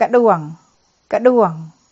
กระดวง กระดวง